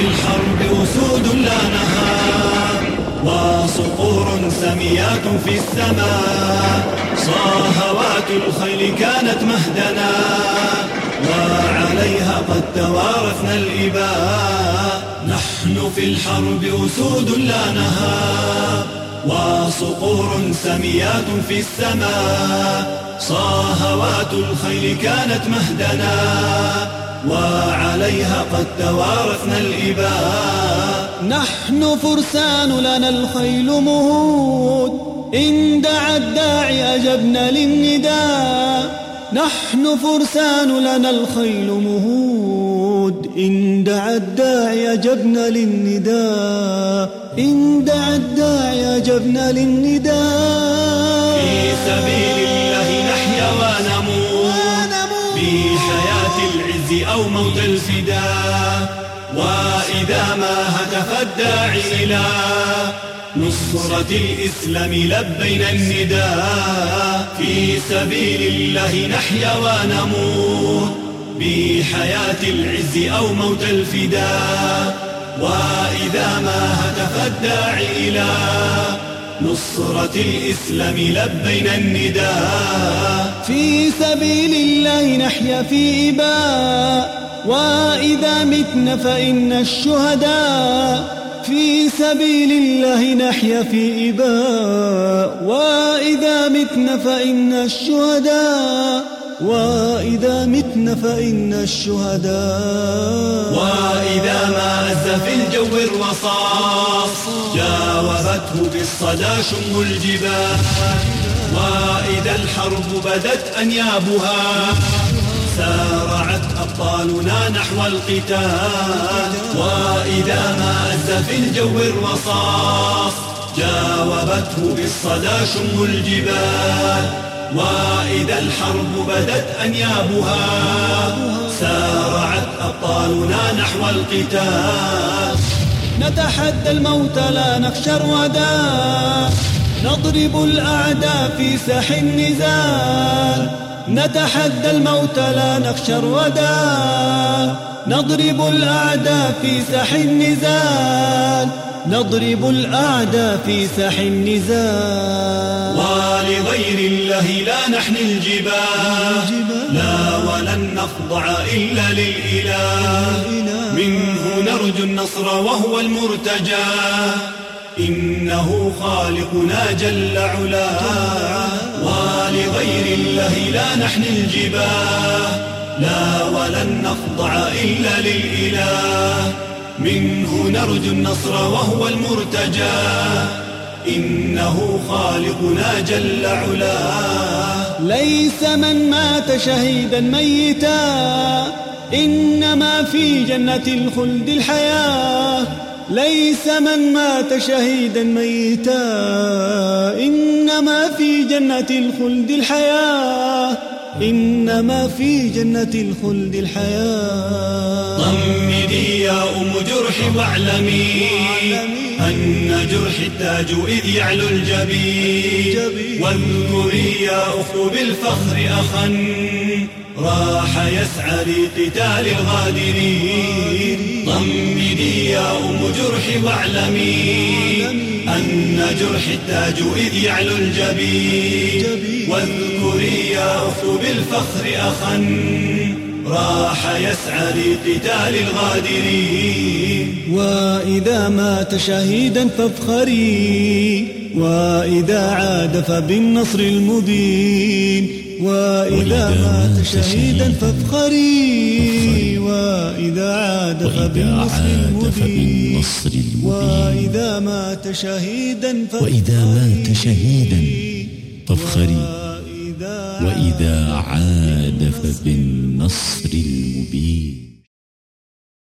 الحرب أسود لا نهار وصقور سميات في السماء. صاهوات الخيل كانت مهدنا وعليها قد توارثنا الإباء. نحن في الحرب أسود لا نهار وصقور سميات في السماء. صاهوات الخيل كانت مهدنا. وعليها قد توارثنا الإباء. نحن فرسان لنا الخيل مهود. إن دعا الداعي أجبنا للنداء. نحن فرسان لنا الخيل مهود. إن دعا الداعي أجبنا للنداء. إن دعا الداعي أجبنا للنداء. في سبيل الله موت الفداء وإذا ما هتف الداعي إلى نصرة الإسلام لبينا النداء. في سبيل الله نحيا ونموت بحياة العز أو موت الفداء وإذا ما هتف الداعي إلى نصرة الإسلام لبينا النداء. في سبيل الله نحيا في إباء وإذا متنا فإن الشهداء في سبيل الله نحيا في إباء. وإذا متنا فإن الشهداء وإذا متنا فإن الشهداء. وإذا ما أز في الجو الرصاص جاوبته بالصدى شم الجبال. وإذا الحرب بدت أنيابها سارعت أبطالنا نحو القتال وإذا ما أز في الجو الرصاص جاوبته بالصدى شم الجبال. وإذا الحرب بدت أنيابها سارعت أبطالنا نحو القتال. نتحدى الموت لا نخشى الردى نضرب الأعداء في ساح النزال. نتحدى الموت لا نخشى الردى نضرب الأعداء في ساح النزال. نضرب الأعداء في ساح النزال. ولغير الله لا نحني الجبال لا ولن نخضع إلا للإله. منه نرجو النصر وهو المرتجى. إنه خالقنا جل علاه ولغير الله لا نحني الجباه لا ولن نخضع إلا للإله. منه نرجو النصر وهو المرتجى. إنه خالقنا جل علاه ليس من مات شهيدا ميتا إنما في جنة الخلد الحياة. ليس من مات شهيدا ميتا إنما في جنة الخلد الحياة إنما في جنة الخلد الحياة. ضمدي يا أم جرح واعلمي أن جرح التاج إذ يعلو الجبين. واذكري يا أخت بالفخر أخا راح يسعى لقتال الغادرين. ضمدي يا أم جرح واعلمي أن جرح التاج إذ يعلو الجبين. واذكري يا أخت بالفخر أخا راح يسعى لقتال الغادرين. وإذا مات شهيدا فافخري وإذا عاد فبالنصر المبين. وإذا مات شهيدا فافخري عاد فبالنصر المبين. وإذا مات شهيدا وإذا مات شهيدا فافخري. وإذا عاد فبالنصر المبين.